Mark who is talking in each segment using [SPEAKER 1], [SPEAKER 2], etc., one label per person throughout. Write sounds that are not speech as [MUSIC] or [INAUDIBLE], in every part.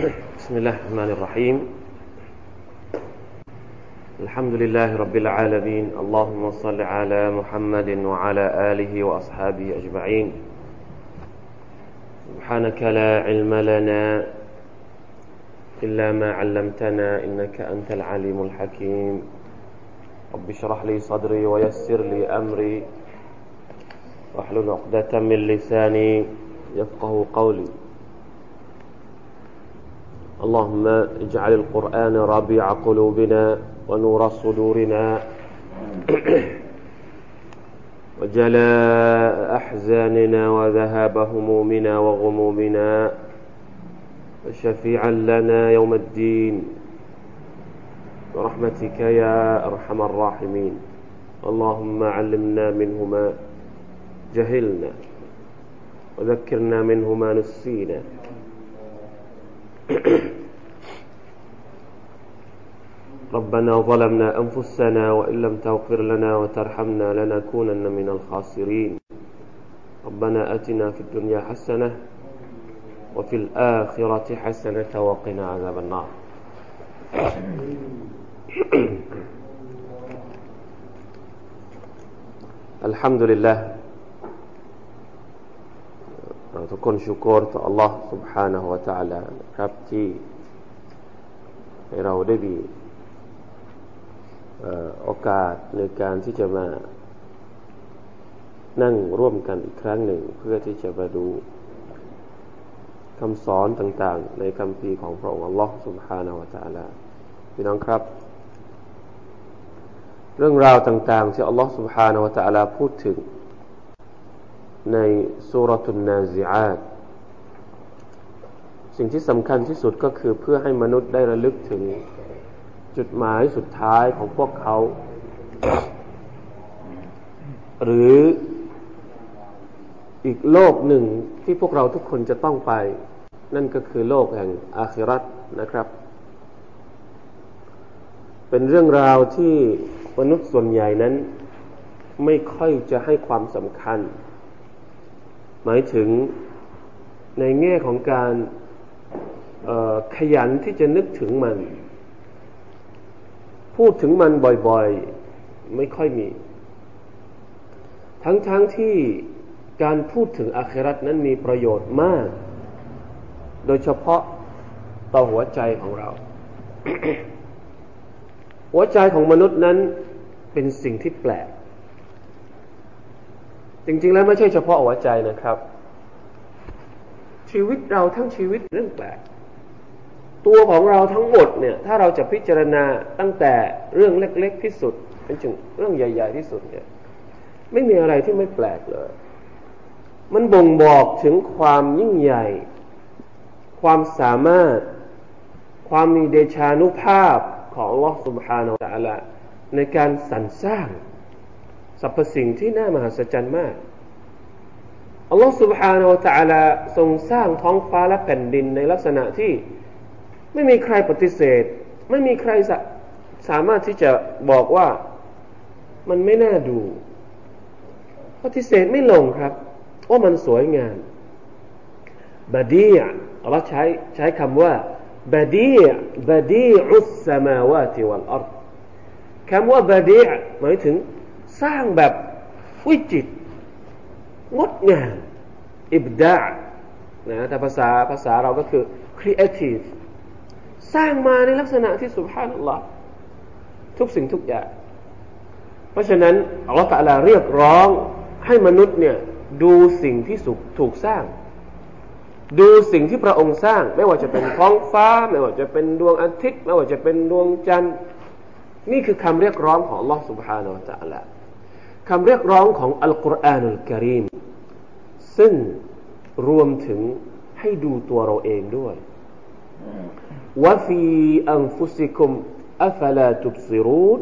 [SPEAKER 1] بسم الله الرحمن الرحيم. الحمد لله رب العالمين. اللهم صل على محمد وعلى آله وأصحابه أجمعين. سبحانك لا علم لنا إلا ما علمتنا إنك أنت العليم الحكيم. رب اشرح لي صدري ويسر لي أمري. واحلل عقدة من لساني يفقه قولي. اللهم اجعل القرآن ربيع قلوبنا ونور صدورنا [CLEARS THROAT] وجلاء أحزاننا وذهاب همومنا وغمومنا وشفيعا لنا يوم الدين برحمتك يا أرحم الراحمين اللهم علمنا منه ما جهلنا وذكرنا منه ما نسينا. [CLEARS THROAT] ربنا ظلمنا أنفسنا وإن لم تغفر لنا وترحمنا لنكونن من الخاسرين ربنا أتنا في الدنيا حسنة وفي الآخرة حسنة وقنا عذاب النار الحمد لله เราทุกคนชุกรต่อ Allah سبحانه และ تعالى ครับที่ให้เราได้มี โอกาสในการที่จะมานั่งร่วมกันอีกครั้งหนึ่งเพื่อที่จะมาดูคำสอนต่างๆ ในคำพีของพระองค์อัลลอฮ์สุบฮานาวะตะลาพี่น้องครับ เรื่องราวต่างๆ ที่อัลลอฮ์สุบฮานาวะตะลาพูดถึง ในสุรทุนนาซีอาตสิ่งที่สำคัญที่สุดก็คือเพื่อให้มนุษย์ได้ระลึกถึง จุดหมายสุดท้ายของพวกเขา หรืออีกโลกหนึ่งที่พวกเราทุกคนจะต้องไป นั่นก็คือโลกแห่งอาคิรัตนะครับ เป็นเรื่องราวที่มนุษย์ส่วนใหญ่นั้น ไม่ค่อยจะให้ความสำคัญ หมายถึงในแง่ของการขยันที่จะนึกถึงมัน พูดถึงมันบ่อยๆ ไม่ค่อยมี ทั้งๆทที่การพูดถึงอาครัตนั้นมีประโยชน์มาก โดยเฉพาะต่อหัวใจของเรา หัวใจของมนุษย์นั้นเป็นสิ่งที่แปลก จริงๆแล้วไม่ใช่เฉพาะหัวใจนะครับ ชีวิตเราทั้งชีวิตเรื่องแปลก ตัวของเราทั้งหมดเนี่ย ถ้าเราจะพิจารณาตั้งแต่เรื่องเล็ก ๆ ที่สุดจนถึงเรื่องใหญ่ ๆ ที่สุดเนี่ย ไม่มีอะไรที่ไม่แปลกเลย มันบ่งบอกถึงความยิ่งใหญ่ ความสามารถ ความมีเดชานุภาพของลอสุบฮานาอัลลอฮในการสรรสร้างสรรพสิ่งที่น่ามหัศจรรย์มาก อัลลอฮฺ سبحانه และ تعالى ทรงสร้างท้องฟ้าและแผ่นดินในลักษณะที่ ไม่มีใครปฏิเสธ ไม่มีใครสสามารถที่จะบอกว่ามันไม่น่าดู ปฏิเสธไม่ลงครับว่ามันสวยงามบดีอัลลอฮ์ใช้ใช้คำว่าบดีบดีอุสสมาวาติวัลอัรคำว่าบดีหมายถึงสร้างแบบวิจิตงดงามอิบดานะแต่ภาษาภาษาเราก็คือ creative สร้างมาในลักษณะที่สุภาพนัลลอทุกสิ่งทุกอย่าง เพราะฉะนั้นอัลลอฮฺเรียกร้องให้มนุษย์เนี่ยดูสิ่งที่สุถูกสร้าง ดูสิ่งที่พระองค์สร้าง ไม่ว่าจะเป็นท้องฟ้า ไม่ว่าจะเป็นดวงอาทิตย์ ไม่ว่าจะเป็นดวงจันทร์ นี่คือคำเรียกร้องของอัลลอฮฺสุบฮานาอัลตะลาคำเรียกร้องของอัลกุรอานุลกิริมซึ่งรวมถึงให้ดูตัวเราเองด้วย วะฟีอันฟุสิคุมอัฟลาตุบซิรูน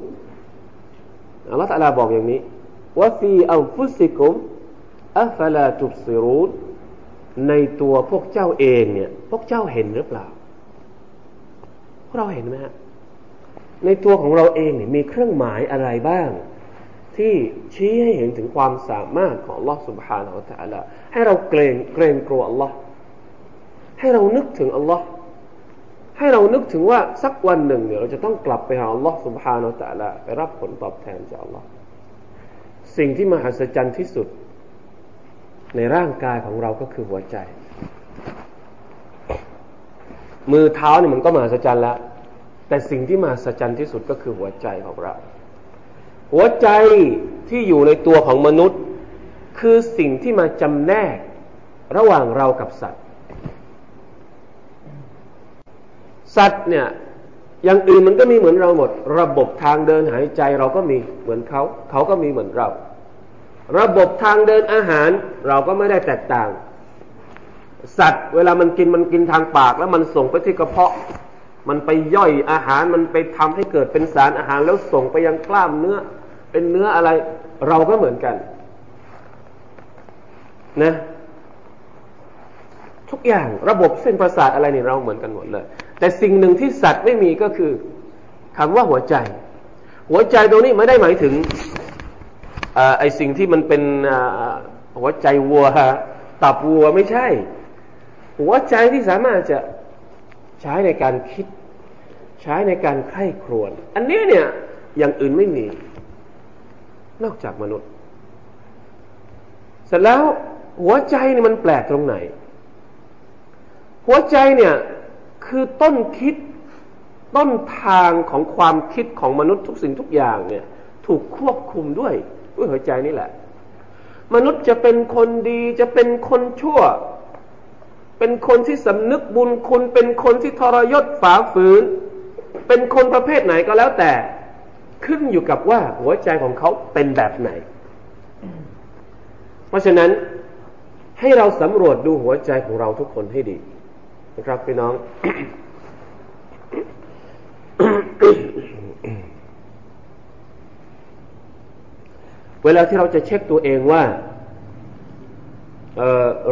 [SPEAKER 1] อัลลอฮฺตะลาบอกอย่างนี้วะฟีอันฟุสิคุมอัฟลาตุบซิรูนในตัวพวกเจ้าเองเนี่ย พวกเจ้าเห็นหรือเปล่า พวกเราเห็นไหมฮะ ในตัวของเราเองเนี่ยมีเครื่องหมายอะไรบ้างที่ชี้ให้เห็นถึงความสามารถของ Allah سبحانه และ تعالى ให้เราเกรงเกรงกลัว Allah ให้เรานึกถึง Allah ให้เรานึกถึงว่าสักวันหนึ่งเนี่ยเราจะต้องกลับไปหาอัลลอฮ์สุบฮานาอัลลอฮ์ไปรับผลตอบแทนจากอัลลอฮ์สิ่งที่มหัศจรรย์ที่สุด ในร่างกายของเราก็คือหัวใจ มือเท้าเนี่ยมันก็มหัศจรรย์แล้ว แต่สิ่งที่มหัศจรรย์ที่สุดก็คือหัวใจของเรา หัวใจที่อยู่ในตัวของมนุษย์ คือสิ่งที่มาจำแนกระหว่างเรากับสัตว์ สัตว์เนี่ยอย่างอื่นมันก็มีเหมือนเราหมด ระบบทางเดินหายใจเราก็มีเหมือนเขาเขาก็มีเหมือนเรา ระบบทางเดินอาหารเราก็ไม่ได้แตกต่าง สัตว์ เวลามันกินมันกินทางปาก แล้วมันส่งไปที่กระเพาะ มันไปย่อยอาหารมันไปทำให้เกิดเป็นสารอาหารแล้วส่งไปยังกล้ามเนื้อ เป็นเนื้ออะไร เราก็เหมือนกัน นะทุกอย่างระบบเส้นประสาทอะไรนี่เราเหมือนกันหมดเลย แต่สิ่งหนึ่งที่สัตว์ไม่มีก็คือคำว่าหัวใจ หัวใจตรงนี้ไม่ได้หมายถึงไอสิ่งที่มันเป็นหัวใจวัวตับวัวไม่ใช่ หัวใจที่สามารถจะใช้ในการคิด ใช้ในการไข้ครวน อันนี้เนี่ยอย่างอื่นไม่มี นอกจากมนุษย์ เสร็จแล้วหัวใจนี่มันแปลกตรงไหน หัวใจเนี่ย คือต้นคิดต้นทางของความคิดของมนุษย์ทุกสิ่งทุกอย่างเนี่ย ถูกควบคุมด้วยด้วยหัวใจนี่แหละ มนุษย์จะเป็นคนดีจะเป็นคนชั่ว เป็นคนที่สำนึกบุญคุณ เป็นคนที่ทรยศฝ่าฝืน เป็นคนประเภทไหนก็แล้วแต่ ขึ้นอยู่กับว่าหัวใจของเขาเป็นแบบไหน เพราะฉะนั้นให้เราสำรวจดูหัวใจของเราทุกคนให้ดี นะครับพี่น้อง เวลาที่เราจะเช็คตัวเองว่าเ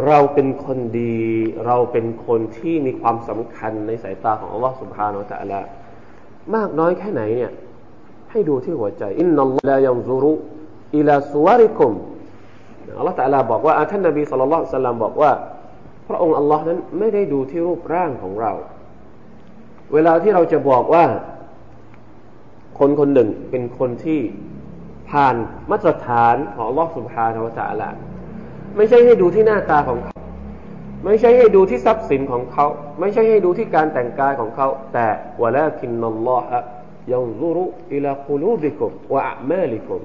[SPEAKER 1] เราเป็นคนดี เราเป็นคนที่มีความสำคัญในสายตาของอัลลอฮฺสุบฮานาอัลลอฮมากน้อยแค่ไหนเนี่ย ให้ดูที่หัวใจ อินนัลลอฮฺยังซุรุอิลาสุวาริคุมอัลลอฮฺตะลาบอกว่าท่านนบีสุลต่านสัลลัมบอกว่า พระองค์อัลลอฮ์นั้นไม่ได้ดูที่รูปร่างของเรา เวลาที่เราจะบอกว่า คนคนหนึ่งเป็นคนที่ผ่านมาตรฐานของอัลลอฮ์สุบฮานาวะตะละไม่ใช่ให้ดูที่หน้าตาของเขา ไม่ใช่ให้ดูที่ทรัพย์สินของเขา ไม่ใช่ให้ดูที่การแต่งกายของเขา แต่วะลาคินนัลลอฮะยังซูรุอิลากูลูบิกุมวะอัมาลิกุม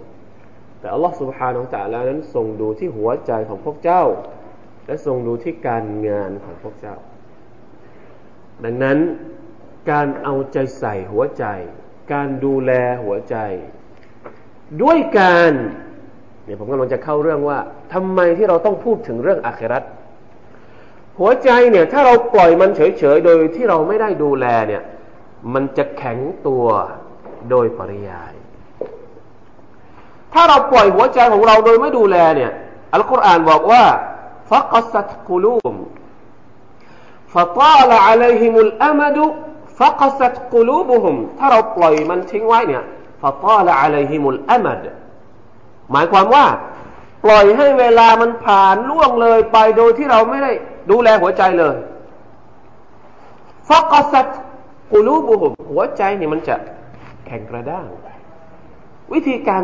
[SPEAKER 1] แต่อัลลอฮ์สุบฮานาวะตะละนั้นทรงดูที่หัวใจของพวกเจ้า และทรงดูที่การงานของพวกเจ้า ดังนั้นการเอาใจใส่หัวใจ การดูแลหัวใจ ด้วยการเนี่ยผมกำลังจะเข้าเรื่องว่าทำไมที่เราต้องพูดถึงเรื่องอาครัตหัวใจเนี่ย ถ้าเราปล่อยมันเฉยๆโดยที่เราไม่ได้ดูแลเนี่ย มันจะแข็งตัวโดยปริยาย ถ้าเราปล่อยหัวใจของเราโดยไม่ดูแลเนี่ย อัลกุรอานบอกว่า فقست قلوب فطال عليهم الأمد فقست قلوبهم ถ้าเราปล่อยมันทิ้งไว้เนี่ย فطال عليهم الأمد หมายความว่า ปล่อยให้เวลามันผ่านล่วงเลยไปโดยที่เราไม่ได้ดูแลหัวใจเลยฟักสัตกูลูบุหุมหัวใจนี่มันจะแข็งกระด้าง วิธีการ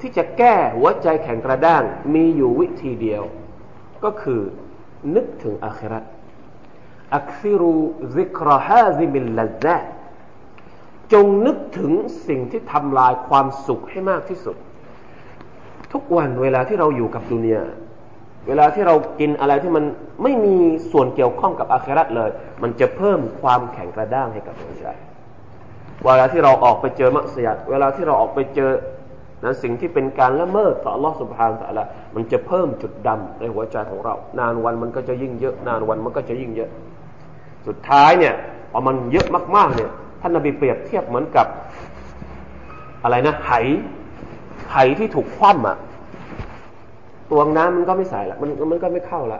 [SPEAKER 1] ที่จะแก้หัวใจแข็งกระด้าง มีอยู่วิธีเดียว ก็คือนึกถึงอาคราอักซิรูซิกรฮาซิมิลลซะจงนึกถึงสิ่งที่ทำลายความสุขให้มากที่สุด ทุกวันเวลาที่เราอยู่กับดุนยาเวลาที่เรากินอะไรที่มันไม่มีส่วนเกี่ยวข้องกับอาคราเลย มันจะเพิ่มความแข็งกระด้างให้กับหัวใจ เวลาที่เราออกไปเจอมัสยิดเวลาที่เราออกไปเจอ นะสิ่งที่เป็นการละเมิดต่อลอสุภาพแต่ละมันจะเพิ่มจุดดำในหัวใจของเรา นานวันมันก็จะยิ่งเยอะ นานวันมันก็จะยิ่งเยอะ สุดท้ายเนี่ยพอมันเยอะมากๆเนี่ยท่านนบีเปรียบเทียบเหมือนกับอะไรนะไหไหที่ถูกคว่ำอะตวงน้ำมันก็ไม่ใส่ละมันมันก็ไม่เข้าละ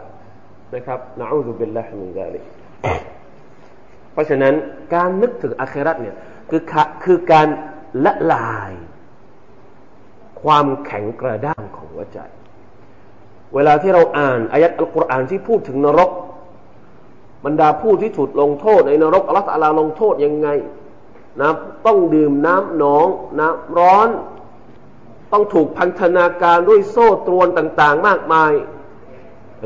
[SPEAKER 1] นะครับนะอูซุบิลละมินซาลิเพราะฉะนั้นการนึกถึงอาคราตเนี่ยคือคือการละลาย ความแข็งกระด้างของหัวใจ เวลาที่เราอ่านอายัดอัลกุรอานที่พูดถึงนรก บรรดาผู้ที่ถูกลงโทษในนรกอัลลอฮฺลาลงโทษยังไงนะต้องดื่มน้ำหนองน้ำร้อน ต้องถูกพันธนาการด้วยโซ่ตรวนต่างๆ มากมาย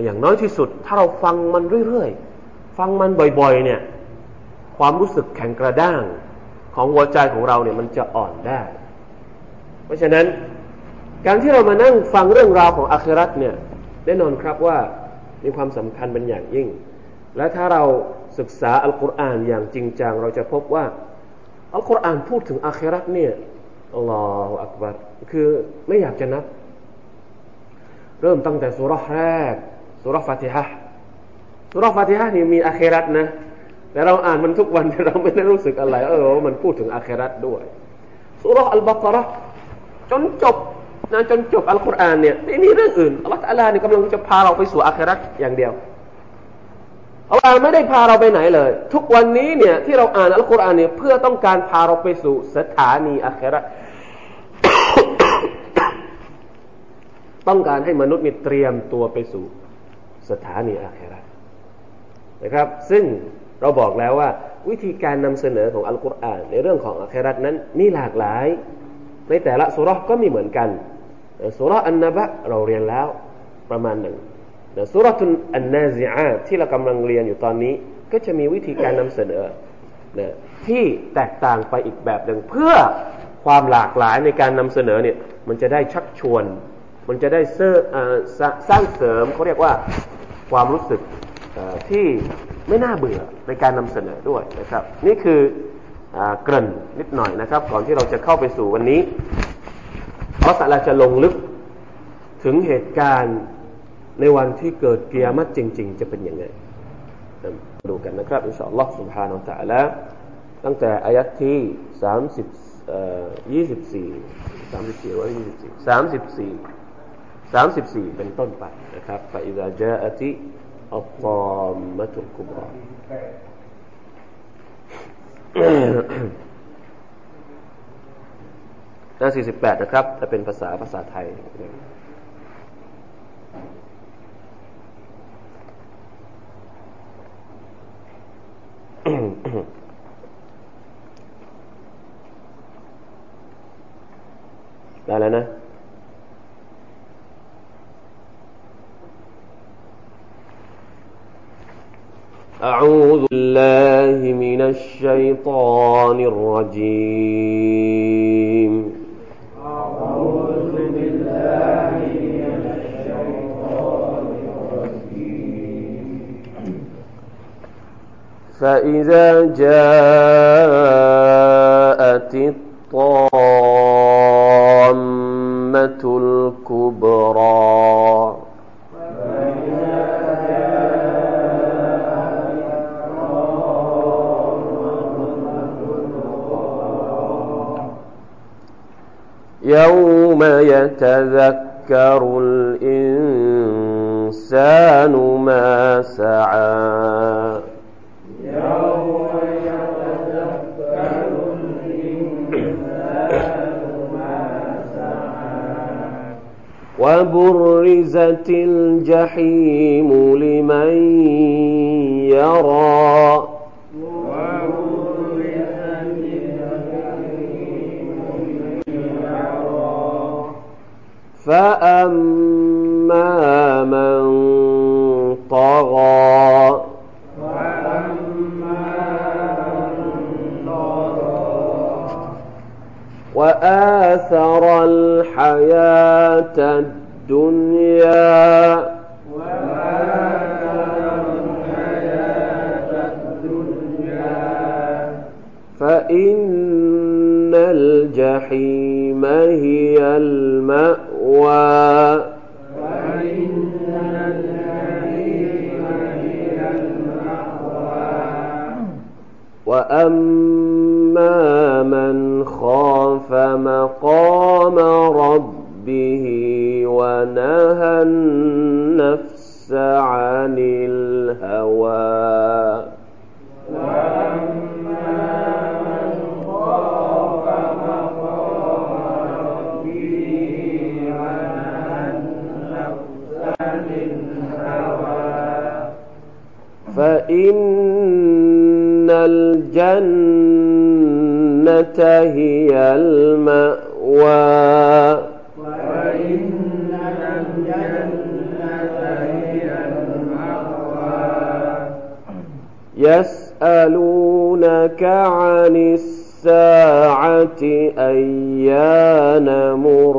[SPEAKER 1] อย่างน้อยที่สุด ถ้าเราฟังมันเรื่อยๆ ฟังมันบ่อยๆ เนี่ย ความรู้สึกแข็งกระด้างของหัวใจของเราเนี่ยมันจะอ่อนได้ เพราะฉะนั้น การที่เรามานั่งฟังเรื่องราวของอาครัตเนี่ยแน่นอนครับว่ามีความสำคัญเป็นอย่างยิ่ง และถ้าเราศึกษาอัลกุรอานอย่างจริงจังเราจะพบว่าอัลกุรอานพูดถึงอาครัตเนี่ยอัลลอฮฺอักบัรคือไม่อยากจะนับ เริ่มตั้งแต่สุรษแรกสุรษฟาติฮะสุรษฟาติฮะนี่มีอาครัตนะแต่เราอ่านมันทุกวันแต่เราไม่ได้รู้สึกอะไร เออมันพูดถึงอาครัตด้วยสุรษอัลบากระจนจบ นะจนจบอัลกุรอานเนี่ยไม่มีเรื่องอื่นอัลลอฮฺอัลลอฮ์นี่กำลังจะพาเราไปสู่อาคราอย่างเดียวอัลลอฮ์ไม่ได้พาเราไปไหนเลย ทุกวันนี้เนี่ยที่เราอ่านอัลกุรอานเนี่ยเพื่อต้องการพาเราไปสู่สถานีอาคราต้องการให้มนุษย์มีเตรียมตัวไปสู่สถานีอาครานะครับ ซึ่งเราบอกแล้วว่า วิธีการนำเสนอของอัลกุรอานในเรื่องของอาครานั้นมีหลากหลาย ในแต่ละสุรก็มีเหมือนกัน สุรอันนบะเราเรียนแล้วประมาณหนึ่งสุรทุนอันนาซิอาที่เรากำลังเรียนอยู่ตอนนี้ ก็จะมีวิธีการนำเสนอนะที่แตกต่างไปอีกแบบหนึ่งเพื่อความหลากหลายในการนำเสนอเนี่ยมันจะได้ชักชวน มันจะได้เสสร้างเสริมเขาเรียกว่าความรู้สึกที่ไม่น่าเบื่อในการนำเสนอด้วยนะครับ นี่คือเกริ่นนิดหน่อยนะครับ ก่อนที่เราจะเข้าไปสู่วันนี้เพราะสัลาจะลงลึกถึงเหตุการณ์ในวันที่เกิดเกียรติจริง ๆ จะเป็นยังไงดูกันนะครับอินชาอัลลอฮ์ سبحانه และ تعالى ตั้งแต่อายัดที่สามสิบยี่สิบสี่สามสิบสี่ว่ายี่สิบสี่สามสิบสี่สามสิบสี่เป็นต้นไปนะครับฟาอิดะจาอติอัลตอมมะตุลกุบรา หน้า48 นะครับจะเป็นภาษาภาษาไทยได้แล้วนะ أعوذ بالله من الشيطان الرجيم فإذا جاءت الطامة الكبرى. يوم يتذكر الإنسان ما سعى. وبرزت الجحيم لمن يرى فأما من وآثر الحياة الدنيا. وآثر الحياة الدنيا فإن الجحيم هي المأوى فإن الجحيم هي المأوى. وأما النفس عن الهوى. فإن الجنة هي المأوى. يسألونك عن الساعة أيان مرساها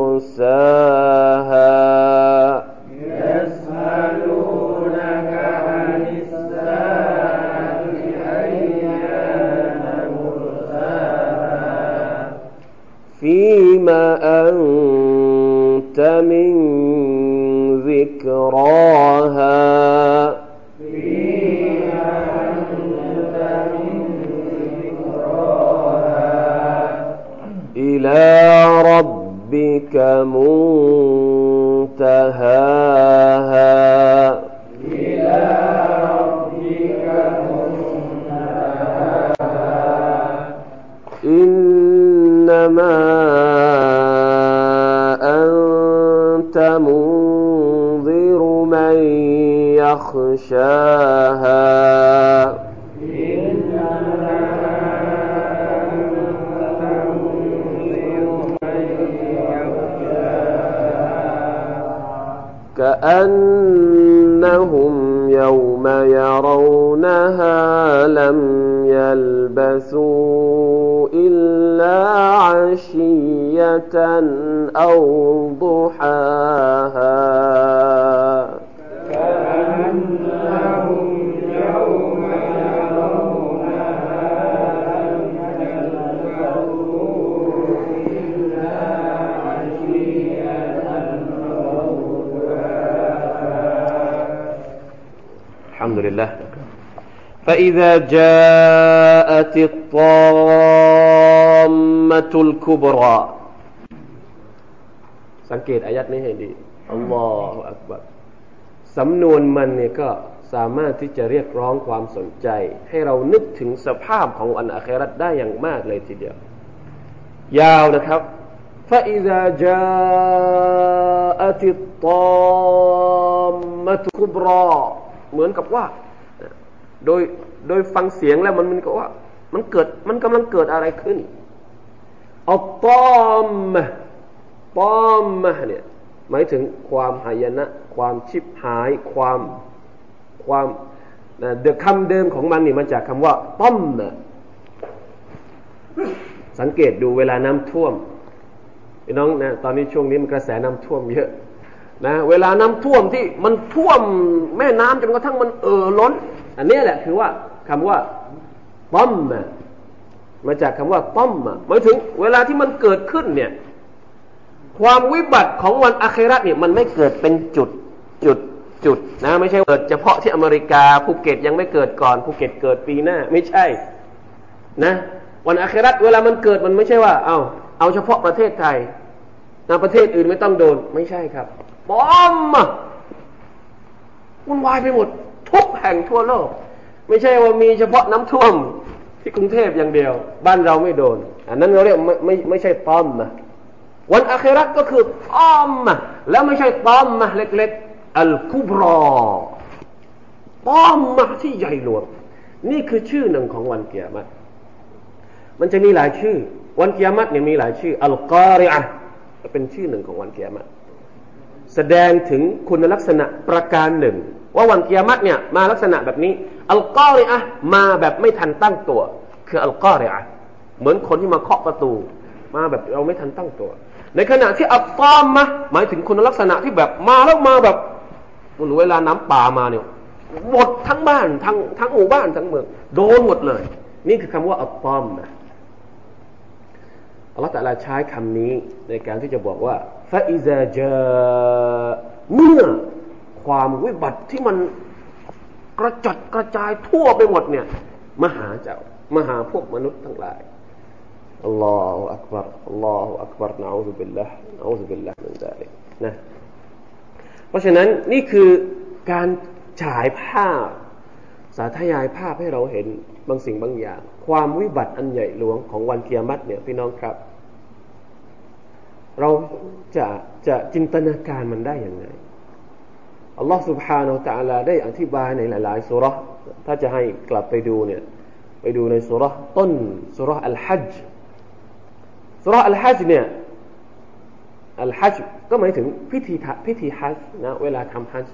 [SPEAKER 1] الحمد لله فإذا جاءت الطامة الكبرى สังเกตอายัดนี้ให้ดีอัลลอฮฺอักบัรสำนวนมันเนี่ยก็สามารถที่จะเรียกร้องความสนใจ ให้เรานึกถึงสภาพของวันอาคราตได้อย่างมากเลยทีเดียว ยาวนะครับ فإذا جاءت الطامة الكبرى เหมือนกับว่า โดยโดยฟังเสียงแล้วมันมันก็ว่า มันเกิดมันกำลังเกิดอะไรขึ้นอัลตอมตอมเนี่ยหมายถึงความหายนะ ความชิบหาย ความความเดือคำเดิมของมันนี่มาจากคำว่าต้อมนะสังเกตดูเวลาน้ำท่วมพี่น้องนะตอนนี้ช่วงนี้มันกระแสน้ำท่วมเยอะ นะเวลาน้ำท่วมที่มันท่วมแม่น้ำจนกระทั่งมันเอ่อล้น อันนี้แหละคือว่าคำว่า طم มาจากคำว่า طم หมายถึง เวลาที่มันเกิดขึ้นเนี่ย ความวิบัติของวันอาคิเราะฮฺเนี่ยมันไม่เกิดเป็นจุดจุดจุดนะไม่ใช่เกิดเฉพาะที่อเมริกาภูเก็ตยังไม่เกิดก่อนภูเก็ตเกิดปีหน้า ไม่ใช่ นะ วันอาคิเราะฮฺเวลามันเกิดมันไม่ใช่ว่า เอาเอาเฉพาะประเทศไทยนะประเทศอื่นไม่ต้องโดนไม่ใช่ครับ บอมวุ่นวายไปหมด ทุกแห่งทั่วโลก ไม่ใช่ว่ามีเฉพาะน้ำท่วมที่กรุงเทพอย่างเดียว บ้านเราไม่โดน อันนั้นเราเรียกไม่ไม่ไม่ใช่ต้อมนะวันอาคราก็คือต้อมแล้วไม่ใช่ต้อมมาเล็กๆอัลกุบรอต้อมมาที่ใหญ่หลวงนี่คือชื่อหนึ่งของวันเกียรติมันจะมีหลายชื่อ วันเกียรติเนี่ยมีหลายชื่ออัลกอริอะเป็นชื่อหนึ่งของวันเกียรติ แสดงถึงคุณลักษณะประการหนึ่ง ว่าวันกิยามัตเนี่ยมาลักษณะแบบนี้ القارعة มาแบบไม่ทันตั้งตัว คือ القارعة เหมือนคนที่มาเคาะประตู มาแบบเราไม่ทันตั้งตัว ในขณะที่الطامة หมายถึงคุณลักษณะที่แบบมาแล้วมาแบบมันเวลาน้ำป่ามาเนี่ยหมดทั้งบ้านทั้งทั้งหมู่บ้านทั้งเมืองโดนหมดเลย นี่คือคำว่า الطامة นะอัลลอฮฺ تعالى ใช้คำนี้ในการที่จะบอกว่า ฟาอิซาจาเมื่อความวิบัติที่มันกระจัดกระจายทั่วไปหมดเนี่ยมาหาเจ้ามาหาพวกมนุษย์ทั้งหลายالله أكبر الله أكبر نعوذ بالله نعوذ بالله من ذلك นะเพราะฉะนั้นนี่คือการฉายภาพ สาธยายภาพให้เราเห็นบางสิ่งบางอย่าง ความวิบัติอันใหญ่หลวงของวันเกียรติเนี่ยพี่น้องครับ เราจะจะจินตนาการมันได้อย่างไรอัลลอฮฺ سبحانه และ تعالى ได้อธิบายในหลายๆสุรถ้าจะให้กลับไปดูเนี่ย ไปดูในสุรษต้นสุรษอัลฮัจสุรษอัลฮัจเนี่ยอัลฮัจก็หมายถึงพิธีพิธีฮัจนะเวลาทำฮัจ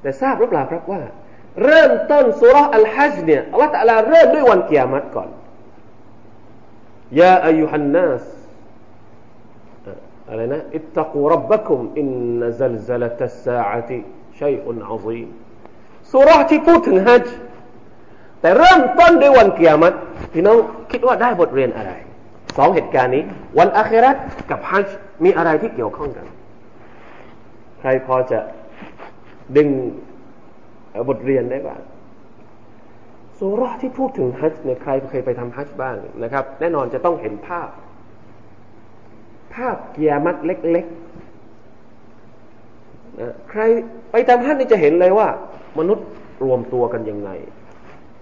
[SPEAKER 1] แต่ทราบหรือเปล่าครับว่า เริ่มต้นสุรษอัลฮัจเนี่ยอัลลอฮฺตะลาเริ่มด้วยวันกิยามัตก่อนยาอายุฮันนัส อะไรนะอิตตะกูรับบัคุมอินนซัลซัลตัสซาอะติชัยอุนอาซีมสุราที่พูดถึงฮัจแต่เริ่มต้นด้วยวันเกิยามัตพี่น้องคิดว่าได้บทเรียนอะไรสองเหตุการณ์นี้ วันอาครัตกับฮัจมีอะไรที่เกี่ยวข้องกัน ใครพอจะดึงบทเรียนได้บ้างสุราที่พูดถึงฮัจเนี่ยใครเคยไปทำฮัจบ้างนะครับ แน่นอนจะต้องเห็นภาพ ภาพเกียมัดเล็กๆนะใครไปทำฮัจนี่จะเห็นเลยว่า มนุษย์รวมตัวกันยังไง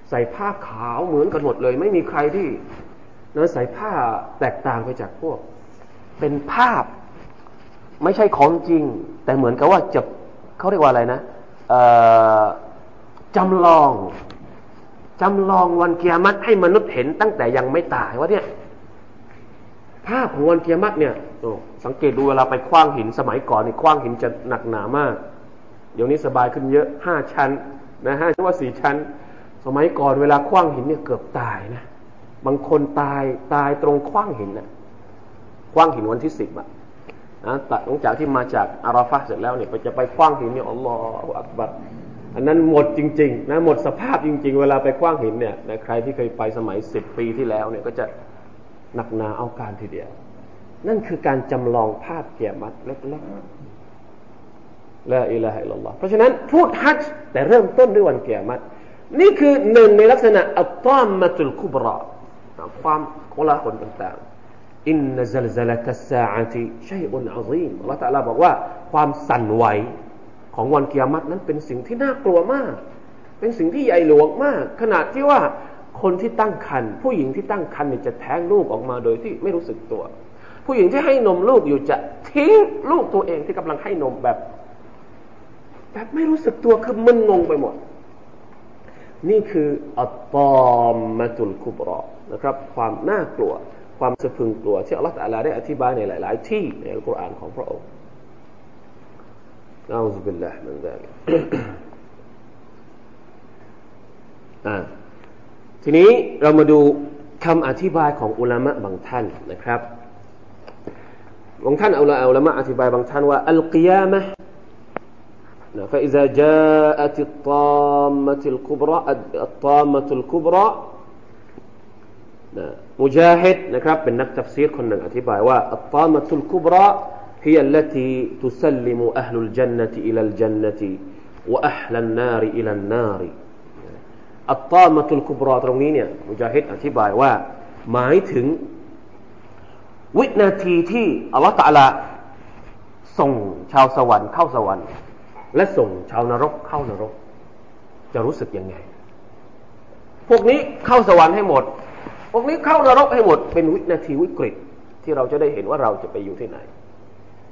[SPEAKER 1] ใส่ผ้าขาวเหมือนกันหมดเลย ไม่มีใครที่นะใส่ผ้าแตกต่างไปจากพวก เป็นภาพไม่ใช่ของจริง แต่เหมือนกับว่าจะเขาเรียกว่าอะไรนะจำลองจำลองวันเกียรติให้มนุษย์เห็นตั้งแต่ยังไม่ตายว่าเนี่ย ภาพของวันเกียรติเนี่ยสังเกตดูเวลาไปคว้างหินสมัยก่อนนี่คว้างหินจะหนักหนามาก เดี๋ยวนี้สบายขึ้นเยอะห้าชั้นนะห้าชั้นว่าสี่ชั้น สมัยก่อนเวลาคว้างหินเนี่ยเกือบตายนะบางคนตายตายตรงคว้างหินนะคว้างหินวันที่สิบอะนะหลังจากที่มาจากอาราฟะเสร็จแล้วเนี่ยไปจะไปคว้างหินเนี่ยอัลลอฮฺอักบัรอันนั้นหมดจริง ๆ นะหมดสภาพจริง ๆ เวลาไปคว้างหินเนี่ยนะใครที่เคยไปสมัยสิบปีที่แล้วเนี่ยก็จะ หนักหนาเอาการทีเดียว นั่นคือการจำลองภาพเกียรติเล็กๆละอิละฮิลลอฮ์เพราะฉะนั้นพูดฮัจแต่เริ่มต้นด้วยวันกิยามัตนี่คือหนึ่งในลักษณะالطامة الكبرى ความโกลาหลต่างๆإن زلزلة الساعة شيء عظيم อัลลอฮฺ تعالى บอกว่าความสั่นไหวของวันเกิยามัตนั้นเป็นสิ่งที่น่ากลัวมาก เป็นสิ่งที่ใหญ่หลวงมาก ขนาดที่ว่า คนที่ตั้งครรภ์ผู้หญิงที่ตั้งครรภ์เนี่ยจะแท้งลูกออกมาโดยที่ไม่รู้สึกตัว ผู้หญิงที่ให้นมลูกอยู่จะทิ้งลูกตัวเองที่กำลังให้นมแบบ แบบไม่รู้สึกตัวคือมึนงงไปหมด นี่คืออัตตอมมาจุลคุบรอนะครับ ความน่ากลัว ความสะพึงกลัวที่อัลลอฮฺได้อธิบายในหลาย ๆ ที่ในอัลกุรอานของพระองค์ละอุบิลลาฮ์มันซดลอ่า ทีนี้เรามาดูคำอธิบายของอุลามะบางท่านนะครับบางท่านเอาละเอาละมะอธิบายบางท่านว่าอัลกิยามะ فإذا جاءت الطامة الكبرى الطامة الكبرى มุจาฮิดนะครับเป็นนักตัฟซีรคนหนึ่งอธิบายว่าอัตตามะตุลกุบรา هي التي تسلم أهل الجنة إلى الجنة وأهل النار إلى النار อัตตามาตุลคุบรอตรงนี้เนี่ยมุจาฮิดอธิบายว่า หมายถึง วินาทีที่อัลลอฮฺตะลาส่งชาวสวรรค์เข้าสวรรค์ และส่งชาวนรกเข้านรก จะรู้สึกยังไง พวกนี้เข้าสวรรค์ให้หมด พวกนี้เข้านรกให้หมด เป็นวินาทีวิกฤตที่เราจะได้เห็นว่าเราจะไปอยู่ที่ไหน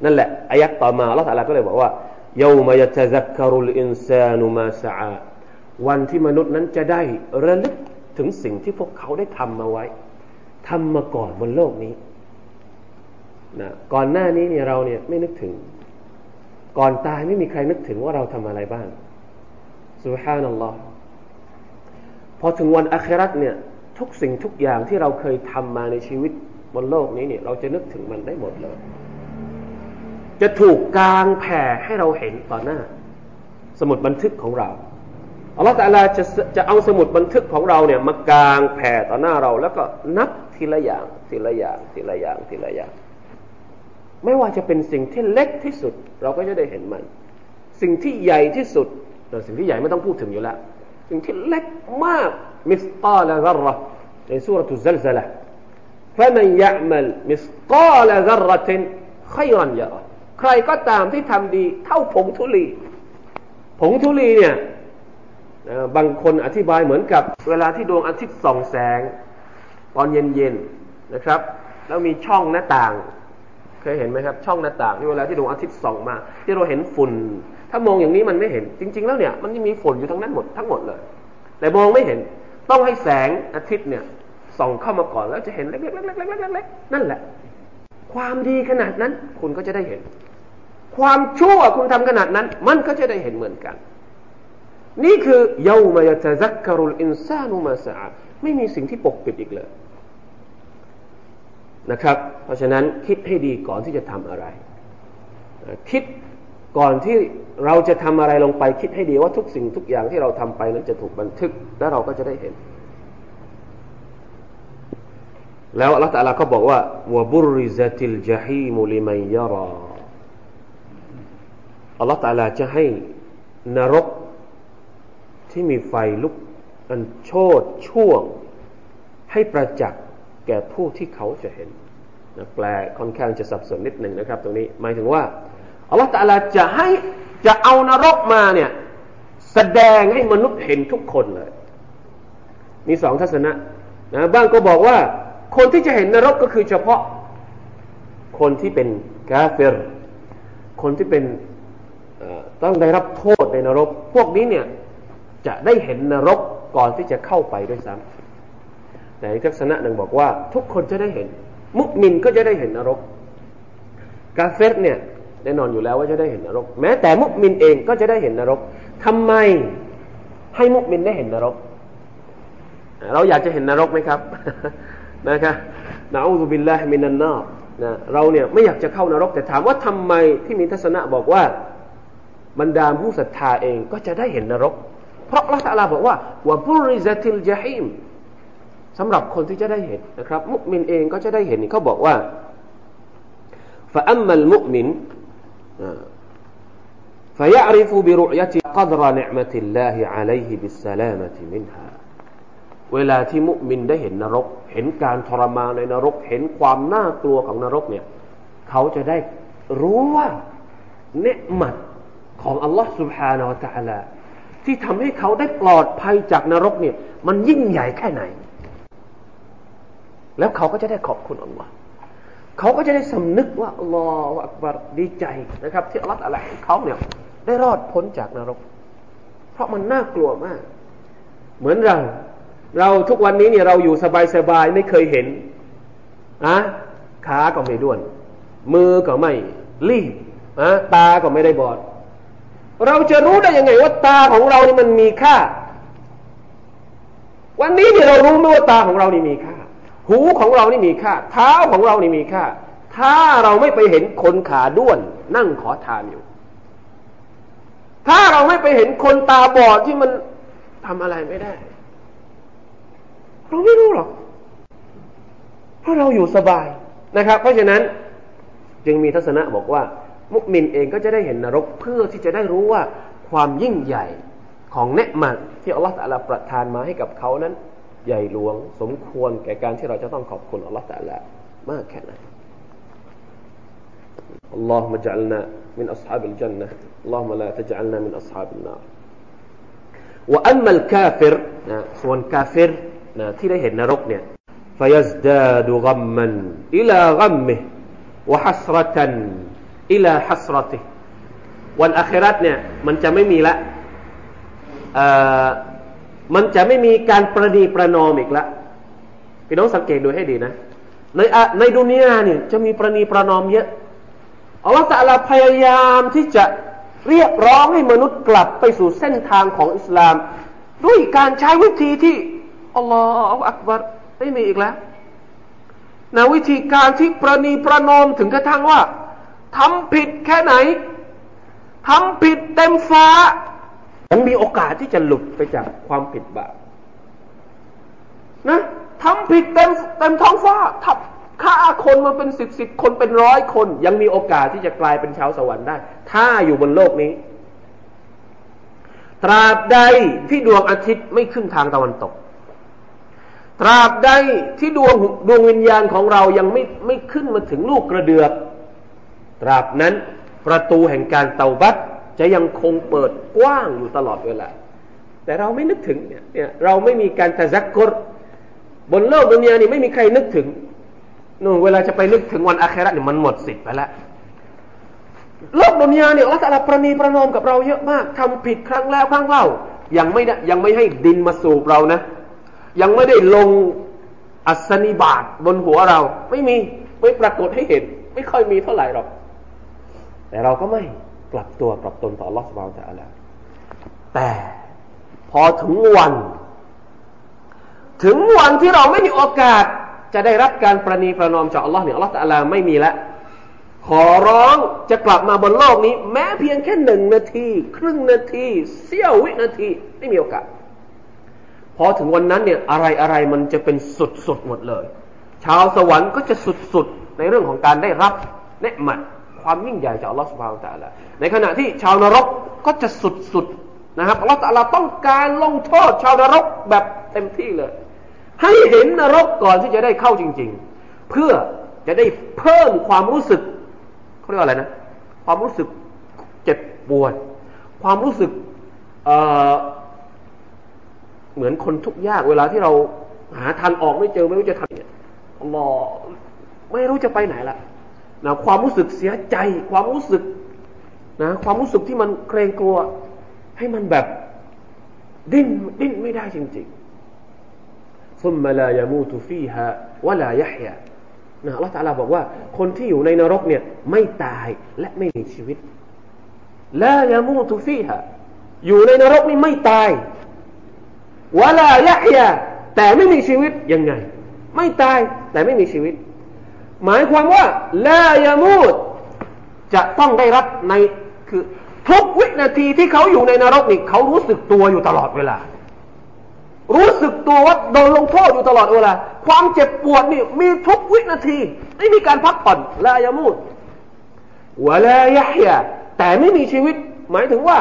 [SPEAKER 1] นั่นแหละอายักต่อมาอัลลอฮฺก็เลยบอกว่าเยามยตซักคารุลอินซานุมาสา วันที่มนุษย์นั้นจะได้ระลึกถึงสิ่งที่พวกเขาได้ทำมาไว้ทำมาก่อนบนโลกนี้นะก่อนหน้านี้เนี่ยเราเนี่ยไม่นึกถึง ก่อนตายไม่มีใครนึกถึงว่าเราทำอะไรบ้างสุฮานัลลอฮ์พอถึงวันอัคราตเนี่ยทุกสิ่งทุกอย่างที่เราเคยทำมาในชีวิตบนโลกนี้เนี่ย เราจะนึกถึงมันได้หมดเลย จะถูกกางแผ่ให้เราเห็นต่อหน้า สมุดบันทึกของเรา อัลลอฮฺแต่ลาจะจะเอาสมุดบันทึกของเราเนี่ยมากางแผ่ต่อหน้าเรา แล้วก็นับทีละอย่างทีละอย่างทีละอย่างทีละอย่าง ไม่ว่าจะเป็นสิ่งที่เล็กที่สุด เราก็จะได้เห็นมัน สิ่งที่ใหญ่ที่สุดแต่สิ่งที่ใหญ่ไม่ต้องพูดถึงอยู่แล้ว สิ่งที่เล็กมากมิสตาลกร์ในสุรทูซัลซัละฟะมันยะมัลมิสตาลกระตินขยันยะใครก็ตามที่ทำดี เท่าผงทุลีผงทุลีเนี่ย บางคนอธิบายเหมือนกับ เวลาที่ดวงอาทิตย์ส่องแสง ตอนเย็นๆนะครับ แล้วมีช่องหน้าต่าง เคยเห็นไหมครับ ช่องหน้าต่างที่เวลาที่ดวงอาทิตย์ส่องมา ที่เราเห็นฝุ่น ถ้ามองอย่างนี้มันไม่เห็น จริง ๆ แล้วเนี่ยมันมีฝุ่นอยู่ทั้งนั้นหมดทั้งหมดเลย แต่มองไม่เห็นต้องให้แสงอาทิตย์เนี่ยส่องเข้ามาก่อนแล้วจะเห็นเล็กๆๆๆๆนั่นแหละ ความดีขนาดนั้นคุณก็จะได้เห็น ความชั่วคุณทำขนาดนั้น มันก็จะได้เห็นเหมือนกัน นี่คือเยาวมายตะซักการุลอินซานุมาสาไม่มีสิ่งที่ปกปิดอีกเลยนะครับ เพราะฉะนั้นคิดให้ดีก่อนที่จะทำอะไร คิดก่อนที่เราจะทำอะไรลงไปคิดให้ดีว่าทุกสิ่งทุกอย่างที่เราทำไปนั้นจะถูกบันทึกและเราก็จะได้เห็น แล้วอัลลอฮฺตะลาก็บอกว่าวบุริซติลจฮีมุลิมัยยาราอัลลอฮฺตะลาจะให้นรก ที่มีไฟลุกอันโชดช่วง ให้ประจักษ์แก่ผู้ที่เขาจะเห็นนะแปลค่อนข้างจะสับสนนิดหนึ่งนะครับ ตรงนี้หมายถึงว่าอัลลอฮฺตาลาจะให้จะเอานรกมาเนี่ยแสดงให้มนุษย์เห็นทุกคนเลย มีสองทัศนะนะบ้างก็บอกว่า คนที่จะเห็นนรกก็คือเฉพาะ คนที่เป็นกาเฟรคนที่เป็นต้องได้รับโทษในนรก พวกนี้เนี่ย จะได้เห็นนรกก่อนที่จะเข้าไปด้วยซ้ำแต่ทัศนะหนึ่งบอกว่า ทุกคนจะได้เห็น มุกมินก็จะได้เห็นนรก กาเฟรเนี่ยแน่นอนอยู่แล้วว่าจะได้เห็นนรก แม้แต่มุกมินเองก็จะได้เห็นนรกทำไมให้มุกมินได้เห็นนรก เราอยากจะเห็นนรกไหมครับนะครับนะอูซุบิลลาฮิมินันนานะเราเนี่ยไม่อยากจะเข้านรก แต่ถามว่าทำไมที่มีทัศนะบอกว่าบรรดาผู้ศรัทธาเองก็จะได้เห็นนรก ราะละตัลลาบอกว่าว่าบุริซติลจฮิมสำหรับคนที่จะได้เห็นนะครับ มุกมินเองก็จะได้เห็นเขาบอกว่า فأما المؤمن فيعرف برؤية قدر نعمة الله عليه بالسلامة منها เวลาที่มุมินได้เห็นนรก เห็นการทรมานในนรก เห็นความน่ากลัวของนรกเนี่ย เขาจะได้รู้ว่าเนืมัดของอัลลอฮ์ سبحانه และ تعالى ที่ทำให้เขาได้ปลอดภัยจากนรกเนี่ย มันยิ่งใหญ่แค่ไหน แล้วเขาก็จะได้ขอบคุณอัลลอฮ์เขาก็จะได้สำนึกว่าอัลลอฮฺอักบารดีใจนะครับ ที่อัลลอฮฺอะไรเขาเนี่ย ได้รอดพ้นจากนรก เพราะมันน่ากลัวมาก เหมือนเรา เราทุกวันนี้เนี่ยเราอยู่สบายๆไม่เคยเห็นอะขาก็ไม่ด้วน มือก็ไม่รีบอะตาก็ไม่ได้บอด เราจะรู้ได้ยังไงว่าตาของเรานี่มันมีค่า วันนี้เนี่ยเรารู้ไหมว่าตาของเรานี่มีค่า หูของเรานี่มีค่า เท้าของเรานี่มีค่า ถ้าเราไม่ไปเห็นคนขาด้วนนั่งขอทานอยู่ ถ้าเราไม่ไปเห็นคนตาบอดที่มันทำอะไรไม่ได้เราไม่รู้หรอก เพราะเราอยู่สบายนะครับ เพราะฉะนั้น จึงมีทัศนะบอกว่า มุกมินเองก็จะได้เห็นนรก เพื่อที่จะได้รู้ว่าความยิ่งใหญ่ของเนืมันที่อัลลอฮฺประทานมาให้กับเขานั้นใหญ่หลวงสมควรแก่การที่เราจะต้องขอบคุณอัลลอฮฺแต่ละมากแค่ไหน اللهم اجعلنا من أصحاب الجنة اللهم لا تجعلنا من أصحاب النار وأما الكافر นะส่วนกาเฟรนะที่ได้เห็นนรกเนี่ย فيزداد غما إلى غمه وحسرة อิลาฮัสรติวันอาครัตเนี่ยมันจะไม่มีละมันจะไม่มีการประนีประนอมอีกละพี่น้องสังเกตดูให้ดีนะ ในในดุนยาเนี่ยจะมีประนีประนอมเยอะอัลลอฮฺสัลาพยายามที่จะเรียกร้องให้มนุษย์กลับไปสู่เส้นทางของอิสลาม ด้วยการใช้วิธีที่อัลลอฮฺอักบัรไม่มีอีกแล้วนะวิธีการที่ประนีประนอมถึงกระทั่งว่า ทำผิดแค่ไหนทำผิดเต็มฟ้ายังมีโอกาสที่จะหลุดไปจากความผิดบาปนะทำผิดเต็มเต็มท้องฟ้าทับฆ่าคนมาเป็นสิบสิบคนเป็นร้อยคน ยังมีโอกาสที่จะกลายเป็นชาวสวรรค์ได้ ถ้าอยู่บนโลกนี้ ตราบใดที่ดวงอาทิตย์ไม่ขึ้นทางตะวันตก ตราบใดที่ดวงดวงวิญญาณของเรายังไม่ไม่ขึ้นมาถึงลูกกระเดือก ตราบนั้นประตูแห่งการเตาบัตจะยังคงเปิดกว้างอยู่ตลอดเวลา แต่เราไม่นึกถึงเนี่ยเราไม่มีการตะซักกรบนโลกดุนยานี่ไม่มีใครนึกถึงนู่นเวลาจะไปนึกถึงวันอาคราเนี่ยมันหมดสิทธิ์ไปแล้วโลกดุนยาเนี่ยอัลลอฮฺประนีประนอมกับเราเยอะมากทำผิดครั้งแล้วครั้งเล่ายังไม่ยังไม่ให้ดินมาสูบเรานะ ยังไม่ได้ลงอัศนิบาตบนหัวเรา ไม่มีไม่ปรากฏให้เห็น ไม่ค่อยมีเท่าไหร่หรอก แต่เราก็ไม่กลับตัวกลับตนต่อลอสบาวจะอะไรแต่พอถึงวัน ถึงวันที่เราไม่มีโอกาสจะได้รับการประนีประนอมจากอัลลอฮ์เนี่ยอัลลอฮ์ตะลาไม่มีแล้วขอร้องจะกลับมาบนโลกนี้ แม้เพียงแค่หนึ่งนาที ครึ่งนาทีเสี้ยววินาทีไม่มีโอกาสพอถึงวันนั้นเนี่ยอะไรอะไรมันจะเป็นสุดสุดหมดเลย ชาวสวรรค์ก็จะสุดสุดในเรื่องของการได้รับเนืหมัด ความยิ่งใหญ่จากอัลลอฮฺสุบฮานตะละในขณะที่ชาวนรกก็จะสุดสุดนะครับอัลลอฮฺตะลาต้องการลงโทษชาวนรกแบบเต็มที่เลย ให้เห็นนรกก่อนที่จะได้เข้าจริง ๆ เพื่อจะได้เพิ่มความรู้สึกเขาเรียกว่าอะไรนะ ความรู้สึกเจ็บปวด ความรู้สึกเเหมือนคนทุกข์ยากเวลาที่เราหาทางออกไม่เจอไม่รู้จะทำเนี่ยรอไม่รู้จะไปไหนละ นะความรู้สึกเสียใจ ความรู้สึกนะความรู้สึกที่มันเกรงกลัว ให้มันแบบดิ้นดิ้นไม่ได้จริงๆซุมมาลายามูตุฟีฮะวะลายะฮยานะอัลลอฮฺบอกว่า คนที่อยู่ในนรกเนี่ยไม่ตายและไม่มีชีวิตลายามูตุฟีฮะอยู่ในนรกนี่ไม่ตายวะลายะฮยาแต่ไม่มีชีวิตยังไง ไม่ตายแต่ไม่มีชีวิต หมายความว่าลายามูตจะต้องได้รับในคือทุกวินาทีที่เขาอยู่ในนรกนี่เขารู้สึกตัวอยู่ตลอดเวลา รู้สึกตัวว่าโดนลงโทษอยู่ตลอดเวลา ความเจ็บปวดนี่มีทุกวินาที ไม่มีการพักผ่อนลายามูดวะลายะฮยาแต่ไม่มีชีวิต หมายถึงว่า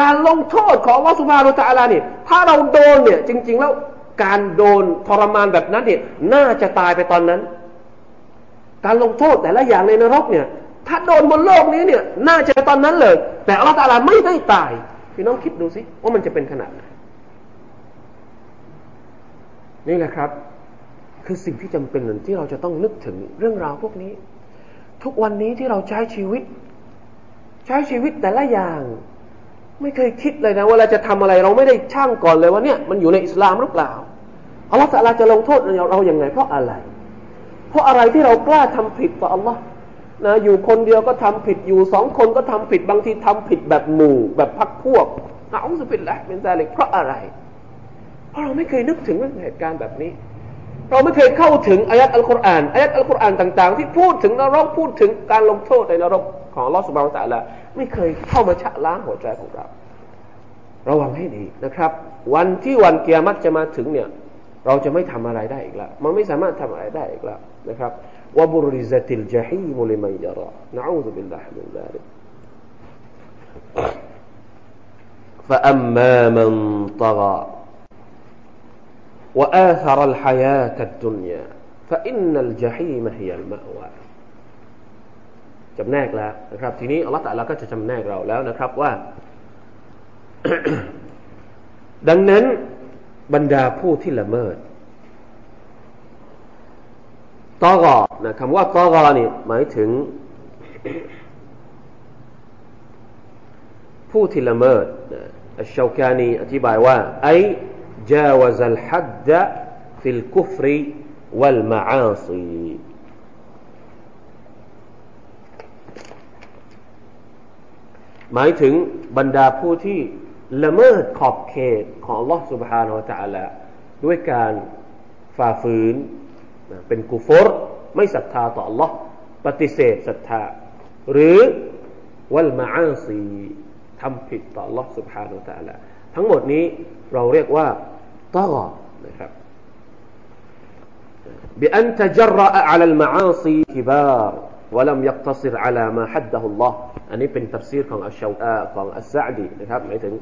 [SPEAKER 1] การลงโทษของวสุภาโรตาลาเนี่ยถ้าเราโดนเนี่ยจริง ๆ แล้วการโดนทรมานแบบนั้นเนี่ยน่าจะตายไปตอนนั้น การลงโทษแต่ละอย่างในนรกเนี่ย ถ้าโดนบนโลกนี้เนี่ย น่าจะตอนนั้นเลย แต่อัลลอฮฺตาลาไม่ให้ตายพี่น้องคิดดูสิว่ามันจะเป็นขนาดไหนนี่แหละครับ คือสิ่งที่จำเป็นที่เราจะต้องนึกถึงเรื่องราวพวกนี้ ทุกวันนี้ที่เราใช้ชีวิต ใช้ชีวิตแต่ละอย่าง ไม่เคยคิดเลยนะว่าเราจะทำอะไรเราไม่ได้ช่างก่อนเลยว่าเนี่ยมันอยู่ในอิสลามหรือเปล่าอัลลอฮฺจะจะลงโทษเราอย่างไงเพราะอะไร เพราะอะไรที่เรากล้าทำผิดต่ออัลลอฮ์นะอยู่คนเดียวก็ทำผิดอยู่สองคนก็ทำผิดบางทีทำผิดแบบหมู่แบบพักพวกเอาอุสบิลละเป็นซาลิกเพราะอะไร เพราะเราไม่เคยนึกถึงเรื่องเหตุการณ์แบบนี้ เราไม่เคยเข้าถึงอายัดอัลกุรอานอายัดอัลกุรอานต่าง ๆ ที่พูดถึงนรกพูดถึงการลงโทษในนรกของลอสบาลตะละไม่เคยเข้ามาชะล้างหัวใจของเราระวังให้ดีนะครับ วันที่วันกิยามัตจะมาถึงเนี่ย เราจะไม่ทำอะไรได้อีกแล้ว มันไม่สามารถทำอะไรได้อีกแล้ว นะครับวบุริซติลจฮีมุลิมัยยระนะอูซุบิลลาฮิมินซาลิก فأما من طغى وآثر الحياة الدنيا فإن الجحيم هي المأوى จำแนกแล้วนะครับ ทีนี้อัลลอฮฺตะลาก็จะจำแนกเราแล้วนะครับว่า ดังนั้นบรรดาผู้ที่ละเมิด ตอกอนะคำว่าตอกอนี่หมายถึง ผู้ที่ละเมิดอัชชาวกานีอธิบายว่าไอ جاوز الحد في الكفر والمعاصي หมายถึงบรรดาผู้ที่ละเมิดขอบเขตของ Allah سبحانه และ تعالى ด้วยการฝ่าฝืน เป็นกุฟรไม่ศรัทธาต่อ Allah ปฏิเสธศรัทธา หรือวัลมาอาซีทำผิดต่อ Allah سبحانه และ تعالى ทั้งหมดนี้เราเรียกว่าตอนะครับ بأن تجرأ على المعاصي كبار ولم يقتصر على ما حده الله อันนี้เป็นตัฟซีรของอัชชาวของอัสซาดีนะครับหมายถึง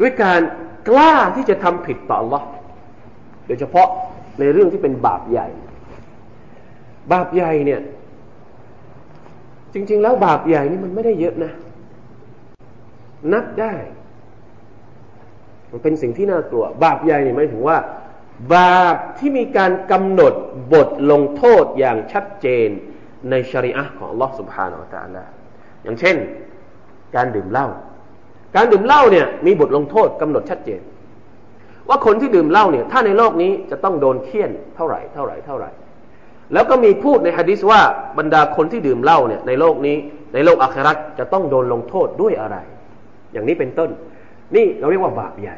[SPEAKER 1] ด้วยการกล้าที่จะทำผิดต่อ Allah โดยเฉพาะ ในเรื่องที่เป็นบาปใหญ่ บาปใหญ่เนี่ย จริง ๆ แล้วบาปใหญ่นี่มันไม่ได้เยอะนะ นับได้ มันเป็นสิ่งที่น่ากลัว บาปใหญ่นี่หมายถึงว่า บาปที่มีการกำหนดบทลงโทษอย่างชัดเจนในชริอะของลอสุภ Subhanahu อย่างเช่น การดื่มเหล้าการดื่มเหล้าเนี่ยมีบทลงโทษกำหนดชัดเจน ว่าคนที่ดื่มเหล้าเนี่ย ถ้าในโลกนี้จะต้องโดนเคี่ยนเท่าไหร่เท่าไหร่เท่าไหร่ แล้วก็มีพูดในฮะดิษว่าบรรดาคนที่ดื่มเหล้าเนี่ยในโลกนี้ ในโลกอาคราจะต้องโดนลงโทษด้วยอะไร อย่างนี้เป็นต้น นี่เราเรียกว่าบาปใหญ่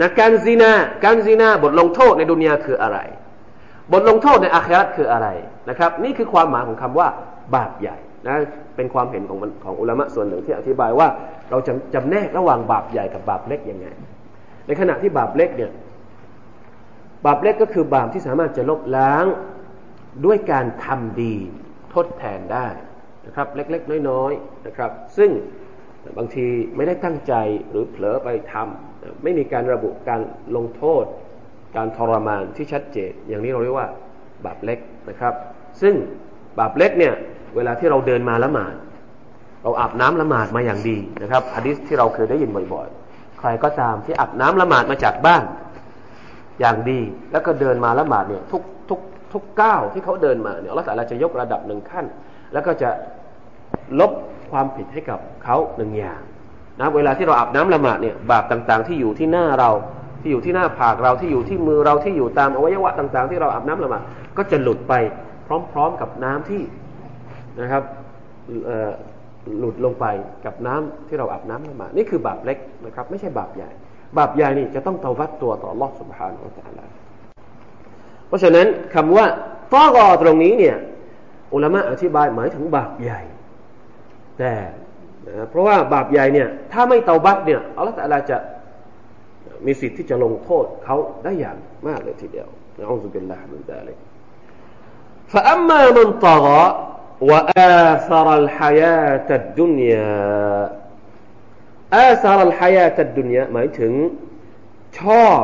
[SPEAKER 1] นะการซีนาการซีนาบทลงโทษในดุนยาคืออะไร บทลงโทษในอาคราคืออะไรนะครับ นี่คือความหมายของคำว่าบาปใหญ่นะเป็นความเห็นของของอุลามะส่วนหนึ่งที่อธิบายว่า เราจะจำแนกระหว่างบาปใหญ่กับบาปเล็กยังไง ในขณะที่บาปเล็กเนี่ยบาปเล็กก็คือบาปที่สามารถจะลบล้างด้วยการทำดีทดแทนได้นะครับ เล็กๆ น้อยๆนะครับ ซึ่งบางทีไม่ได้ตั้งใจหรือเผลอไปทำไม่มีการระบุการลงโทษ การทรมานที่ชัดเจน อย่างนี้เราเรียกว่าบาปเล็กนะครับ ซึ่งบาปเล็กเนี่ยเวลาที่เราเดินมาละหมาดเราอาบน้ำละหมาดมาอย่างดีนะครับฮะดิษที่เราเคยได้ยินบ่อยๆ รก็ตามที่อาบน้ำละหมาดมาจากบ้าน อย่างดีแล้วก็เดินมาละหมาดเนี่ยทุกทุกทุกก้าวที่เขาเดินมาเนี่ยอัลลอฮฺจะยกระดับหนึ่งขั้น แล้วก็จะลบความผิดให้กับเขาหนึ่งอย่างนะเวลาที่เราอาบน้ำละหมาดเนี่ยบาปต่างๆ ที่อยู่ที่หน้าเราที่อยู่ที่หน้าผากเราที่อยู่ที่มือเราที่อยู่ตามอวัยวะต่างๆ ที่เราอาบน้ำละหมาดก็จะหลุดไปพร้อม ๆกับน้ำที่นะครับ หลุดลงไปกับน้ำที่เราอาบน้ำละหมาดนี่คือบาปเล็กนะครับ ไม่ใช่บาปใหญ่ บาปใหญ่นี่จะต้องเตาวัดตัวต่อ Allah سبحانه และ تعالى เพราะฉะนั้นคำว่าฟอกอตรงนี้เนี่ยอุลามะอธิบายหมายถึงบาปใหญ่ แต่นะเพราะว่าบาปใหญ่เนี่ยถ้าไม่เตาบัตเนี่ยอัลลอฮฺตะลาจะมีสิทธิ์ที่จะลงโทษเขาได้อย่างมากเลยทีเดียวนะอัลลอฮฺบิลลาฮฺมินดาลิก فأما من طغى وآثر الحياة الدنيا آثر الحياة الدنيا หมายถึงชอบ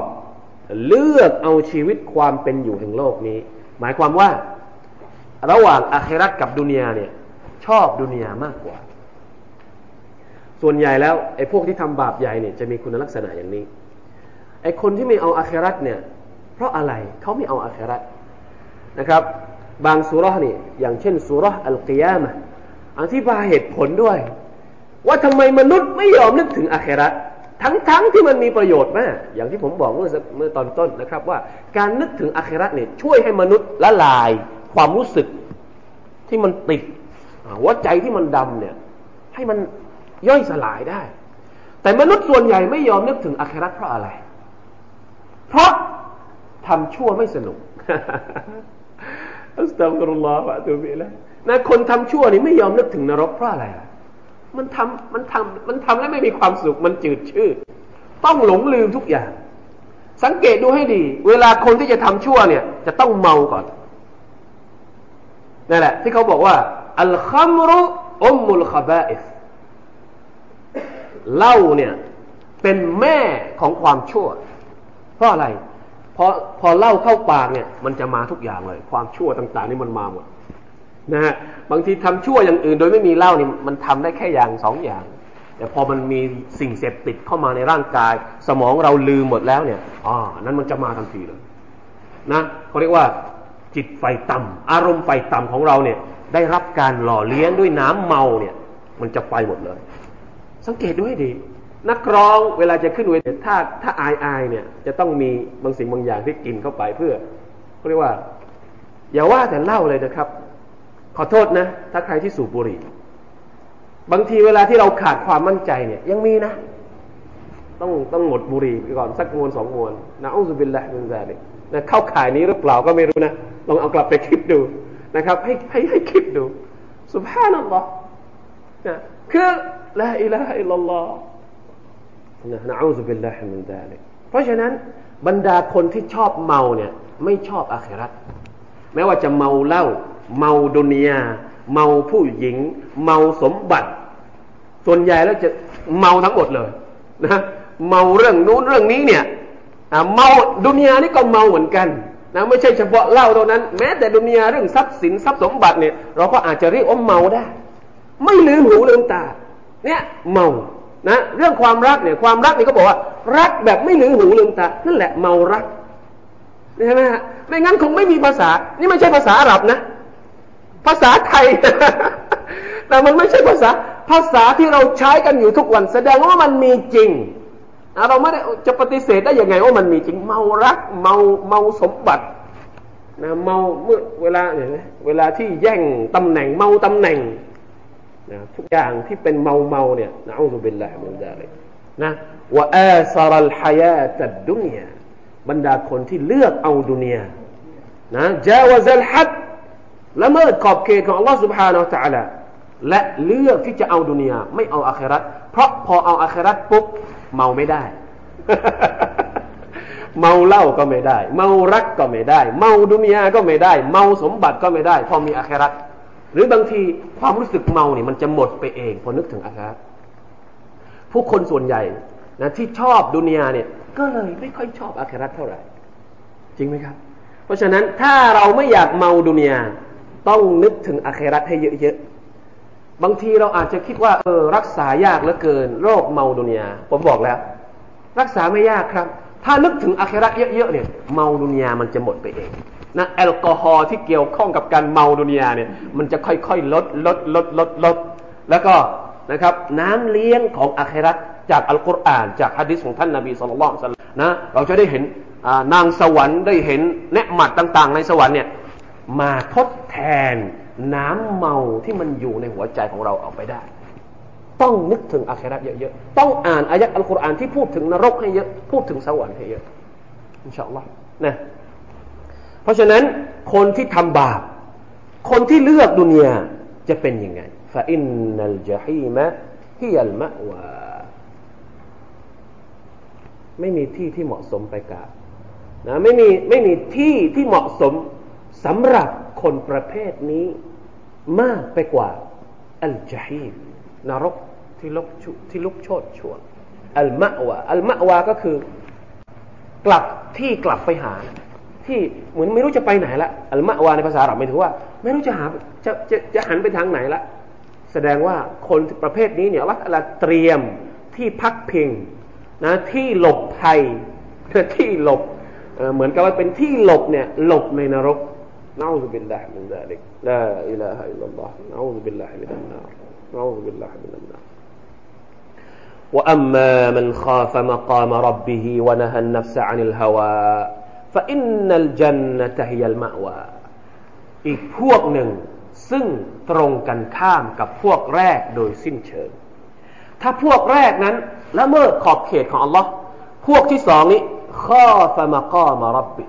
[SPEAKER 1] เลือกเอาชีวิตความเป็นอยู่แห่งโลกนี้ หมายความว่า ระหว่างอาครัตกับดุนยาเนี่ยชอบดุนยามากกว่า ส่วนใหญ่แล้วไอ้พวกที่ทำบาปใหญ่เนี่ยจะมีคุณลักษณะอย่างนี้ไอ้คนที่ไม่เอาอาครัตเนี่ยเพราะอะไรเขาไม่เอาอาครัตนะครับ บางสุรษนี่อย่างเช่นสุรษอัลกิยามะอธิบายเหตุผลด้วย ว่าทำไมมนุษย์ไม่ยอมนึกถึงอาคราทั้งๆทที่มันมีประโยชน์มาก อย่างที่ผมบอกเมื่อเมื่อตอนต้นนะครับ ว่าการนึกถึงอาคราเนี่ยช่วยให้มนุษย์ละลายความรู้สึกที่มันติดหัวใจที่มันดำเนี่ย ให้มันย่อยสลายได้ แต่มนุษย์ส่วนใหญ่ไม่ยอมนึกถึงอาคราเพราะอะไร เพราะทำชั่วไม่สนุก อัสตัฟุรุลลอฮฺวะตุบิละนะคนทำชั่วนี่ไม่ยอมนึกถึงนรกเพราะอะไรมันทำมันทำมันทำแล้วไม่มีความสุขมันจืดชืดต้องหลงลืมทุกอย่าง สังเกตดูให้ดี เวลาคนที่จะทำชั่วเนี่ย จะต้องเมาก่อนนั่นแหละ ที่เขาบอกว่า อัลคัมรุอุมมุลคาบาอิสเหล้าเนี่ย เป็นแม่ของความชั่ว เพราะอะไร อพอเล่าเข้าปากเนี่ย มันจะมาทุกอย่างเลย ความชั่วต่าง ๆ นี่มันมาหมดนะฮะบางทีทำชั่วอย่างอื่น โดยไม่มีเหล้านี่มันทำได้แค่อย่างสองอย่าง แต่พอมันมีสิ่งเสพติดเข้ามาในร่างกาย สมองเราลืมหมดแล้วเนี่ยอ่านั้นมันจะมาทันทีเลยนะเขาเรียกว่าจิตไฟต่ำอารมณ์ไฟต่ำของเราเนี่ย ได้รับการหล่อเลี้ยงด้วยน้ำเมาเนี่ย มันจะไปหมดเลย สังเกตดูให้ดี นักร้องเวลาจะขึ้นเวทีถ้าถ้าอายอายเนี่ย จะต้องมีบางสิ่งบางอย่างที่กินเข้าไปเพื่อเขาเรียกว่า อย่าว่าแต่เล่าเลยนะครับ ขอโทษนะ ถ้าใครที่สูบบุหรี่ บางทีเวลาที่เราขาดความมั่นใจเนี่ย ยังมีนะ ต้องต้องหมดบุหรี่ไปก่อนสักมวนสองมวนนะอุสบิลละมินซาลินะเข้าข่ายนี้หรือเปล่าก็ไม่รู้นะลองเอากลับไปคิดดูนะครับ ให้ให้ให้คิดดูسبحان الله นะคือ لا إله إلا الله นะ نعوذ بالله من ذلك เพราะฉะนั้นบรรดาคนที่ชอบเมาเนี่ยไม่ชอบอาคิรัตแม้ว่าจะเมาเหล้าเมาดุนยาเมาผู้หญิง เมาสมบัติ ส่วนใหญ่แล้วจะเมาทั้งหมดเลยนะเมาเรื่องนู้นเรื่องนี้เนี่ยเมาดุนยานี่ก็เมาเหมือนกันนะไม่ใช่เฉพาะเหล้าเท่านั้น แม้แต่ดุนยาเรื่องทรัพย์สินทรัพย์สมบัติเนี่ยเราก็อาจจะเรียกว่าเมาได้ ไม่ลืมหูลืมตา เนี่ยเมา นะเรื่องความรักเนี่ยความรักนี่เขาบอกว่า รักแบบไม่ลืมหูลืมตานั่นแหละเมารักใช่ไหมฮะไม่งั้นคงไม่มีภาษา นี่ไม่ใช่ภาษาอาหรับนะ ภาษาไทย แต่มันไม่ใช่ภาษา ภาษาที่เราใช้กันอยู่ทุกวัน แสดงว่ามันมีจริงเราไม่ได้จะปฏิเสธได้ยังไงว่ามันมีจริง เมารัก เมาเมาสมบัตินะเมาเมื่อเวลาเนี่ยเวลาที่แย่งตำแหน่งเมาตำแหน่ง นะทุกอย่างที่เป็นเมาเมาเนี่ยนะอัลลอฮฺบิลลาฮิมินซาลิกนะว่าอาซารัลฮายาตัดดุนยาบรรดาคนที่เลือกเอาดุนยานะจาวซัลฮัดละเมิดขอบเขตของ Allah سبحانه และ تعالى และเลือกที่จะเอาดุนยาไม่เอาอาคราตเพราะพอเอาอาคราตปุ๊บเมาไม่ได้ เมาเหล้าก็ไม่ได้ เมารักก็ไม่ได้ เมาดุนยาก็ไม่ได้ เมาสมบัติก็ไม่ได้ พอมีอาคราต หรือบางทีความรู้สึกเมาเนี่ยมันจะหมดไปเองพอนึกถึงอาคราผู้คนส่วนใหญ่นะที่ชอบดุนยาเนี่ย ก็เลยไม่ค่อยชอบอาคราเท่าไหร่ จริงไหมครับ เพราะฉะนั้นถ้าเราไม่อยากเมาดุนยาต้องนึกถึงอาคราให้เยอะๆบางทีเราอาจจะคิดว่าเออรักษายากเหลือเกิน โรคเมาดุนยาผมบอกแล้ว รักษาไม่ยากครับ ถ้านึกถึงอาคราเยอะๆเนี่ย เมาดุนยามันจะหมดไปเอง นะแอลกอฮอล์ที่เกี่ยวข้องกับการเมาดุนยาเนี่ยมันจะค่อยๆลดลดลดลดลด แล้วก็นะครับน้ำเลี้ยงของอาคราตจากอัลกุรอาน จากฮะดิษของท่านนาบีสุลต่านนะเราจะได้เห็นนางสวรรค์ได้เห็นเนืหมัดต่าง ๆ ในสวรรค์เนี่ยมาทดแทนน้ำเมาที่มันอยู่ในหัวใจของเราเอาไปได้ ต้องนึกถึงอาคราตเยอะๆต้องอ่านอายะอัลกุรอานที่พูดถึงนรกให้เยอะพูดถึงสวรรค์ให้เยอะอินชาอัลลอฮ์นะ เพราะฉะนั้นคนที่ทำบาป คนที่เลือกดุนยาจะเป็นยังไงฟาอินนัลจฮีมะฮิยัลมะวาไม่มีที่ที่เหมาะสมไปกานะไม่มีไม่มีที่ที่เหมาะสมสำหรับคนประเภทนี้มากไปกว่าอัลจฮีมนรกที่ลุกที่ลุกโชดช่วนอัลมะวาอัลมะวาก็คือกลับที่กลับไปหา ที่เหมือนไม่รู้จะไปไหนละอัลมะวาในภาษาอาหรับหมายถึงว่า ไม่รู้จะหาจะจะจะหันไปทางไหนละแสดงว่าคนประเภทนี้เนี่ยอัลลอฮเตรียมที่พักพิงนะที่หลบภัยที่หลบเหมือนกับว่าเป็นที่หลบเนี่ยหลบในนรกนะอูซุบิลลาฮิมินซาลิกลาอิลาฮะอิลลัลลอฮ์นะอูซุบิลลาฮิมินันนารนะอูซุบิลลาฮิมินันนาร وأما من خاف مقام ربه ونهى النفس عن الهوى فإن الجنة هي المأوى อีกพวกหนึ่งซึ่งตรงกันข้ามกับพวกแรกโดยสิ้นเชิง ถ้าพวกแรกนั้นละเมิดขอบเขตของ Allah พวกที่สองนี้ข้อฟมากอมารับบิ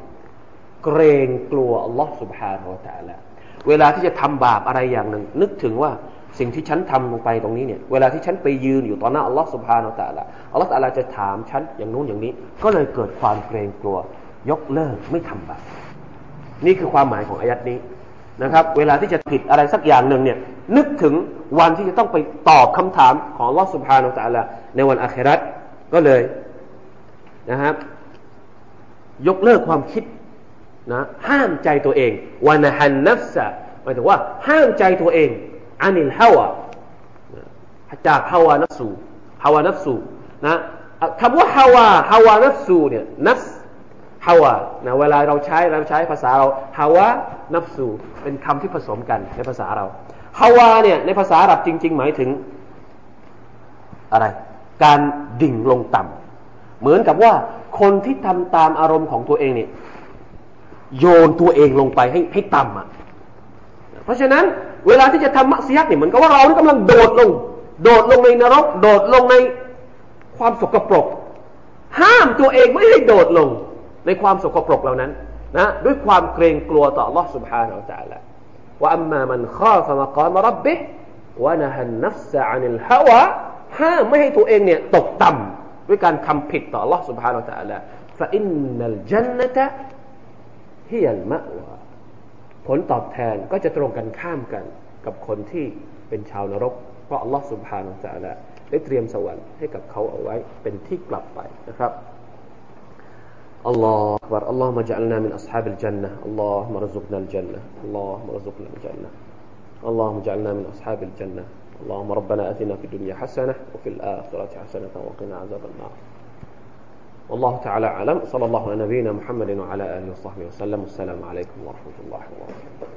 [SPEAKER 1] เกรงกลัว Allah سبحانه และ تعالى เวลาที่จะทำบาปอะไรอย่างหนึ่ง นึกถึงว่าสิ่งที่ฉันทำลงไปตรงนี้เนี่ย เวลาที่ฉันไปยืนอยู่ต่อหน้าอัลลอฮ์สุบฮานาอัลลอฮ์อัลลอฮ์อัลลอฮ์จะถามฉันอย่างนู้นอย่างนี้ ก็เลยเกิดความเกรงกลัว ยกเลิกไม่ทำบาปนี่คือความหมายของอายัดนี้นะครับ เวลาที่จะผิดอะไรสักอย่างหนึ่งเนี่ย นึกถึงวันที่จะต้องไปตอบคำถามของอัลอสุบฮานาลลอฮ์ในวันอาคราตก็เลยนะครับ ยกเลิกความคิดนะห้ามใจตัวเองวานะฮันนัฟซะหมายถึงว่า ห้ามใจตัวเองอานิลฮาวะจากฮาวานัฟสูฮาวานัฟสูนะคำว่าฮาวาฮาวานัฟสูเนี่ยนัฟ ฮาวานะเวลาเราใช้เราใช้ภาษาเราฮาวานัฟสูเป็นคำที่ผสมกันในภาษาเราฮาวาเนี่ยในภาษาอาหรับจริง ๆ หมายถึงอะไร การดิ่งลงต่ำเหมือนกับว่าคนที่ทำตามอารมณ์ของตัวเองเนี่ยโยนตัวเองลงไปให้ให้ต่ำอะ เพราะฉะนั้นเวลาที่จะทำมัสยิดเนี่ยเหมือนกับว่าเรากำลังโดดลง โดดลงในนรก โดดลงในความสกปรก ห้ามตัวเองไม่ให้โดดลง ในความสกปรกเหล่านั้นนะด้วยความเกรงกลัวต่อ Allah سبحانه และ تعالى ว่าอัมมามันข้าฟมากามรับบิวะนะฮันนัฟซะอานิลฮาวะห้ามไม่ให้ตัวเองเนี่ยตกต่ำด้วยการทำผิดต่อ Allah سبحانه และ تعالى فإن الجنة ฮิยัลมะวะผลตอบแทนก็จะตรงกันข้ามกันกับคนที่เป็นชาวนรก เพราะอัลลอฮฺสุบฮานาจะละได้เตรียมสวรรค์ให้กับเขาเอาไว้เป็นที่กลับไปนะครับ الله أكبر. اللهم اجعلنا من أصحاب الجنة. اللهم ارزقنا الجنة. اللهم ارزقنا الجنة. اللهم اجعلنا من أصحاب الجنة. اللهم ربنا أتنا في الدنيا حسنة وفي الآخرة حسنة وقنا عذاب النار. والله تعالى أعلم. صلى الله على نبينا محمد وعلى آله وصحبه وسلم. السلام عليكم ورحمة الله وبركاته.